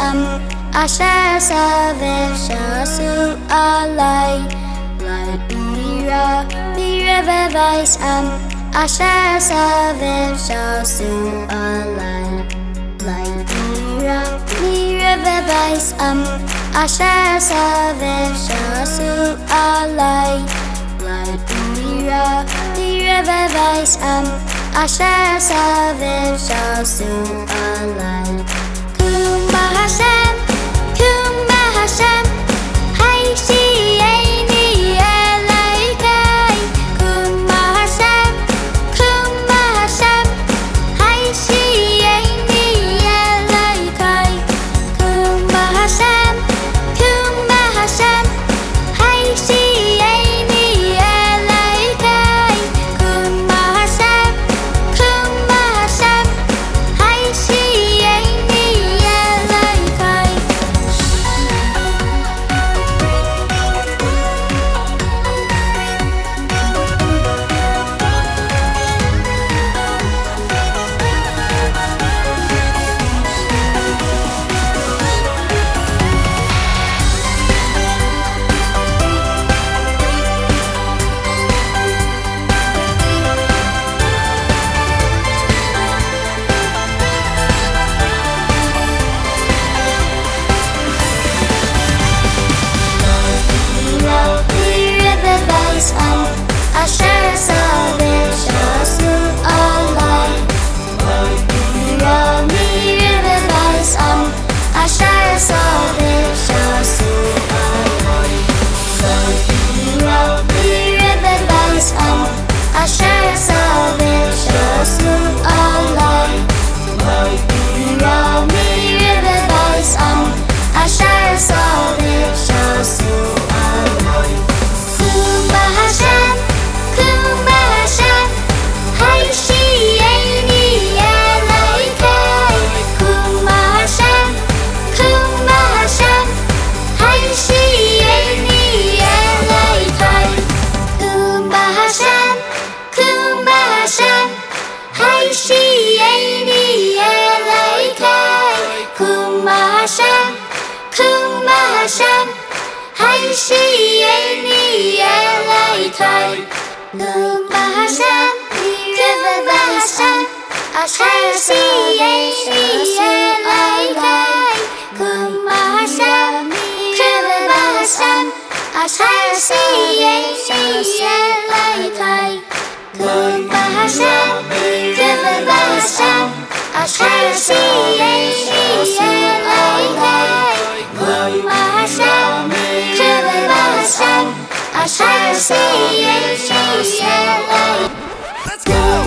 um, Asher Savesha Sung Alai Lai Bira river Vevais um, Asher Savesha Sung Alai Lai Bira river Vevais um, Asher Savesha Sung Alai Lai Bira river Vevais um, Asher Savesha Sung Alai So. sieni elaitai Nung bahasan Kama bahasan Ashar sieni elaitai Nung bahasan Kama bahasan Ashar sieni elaitai Nung bahasan Let's go!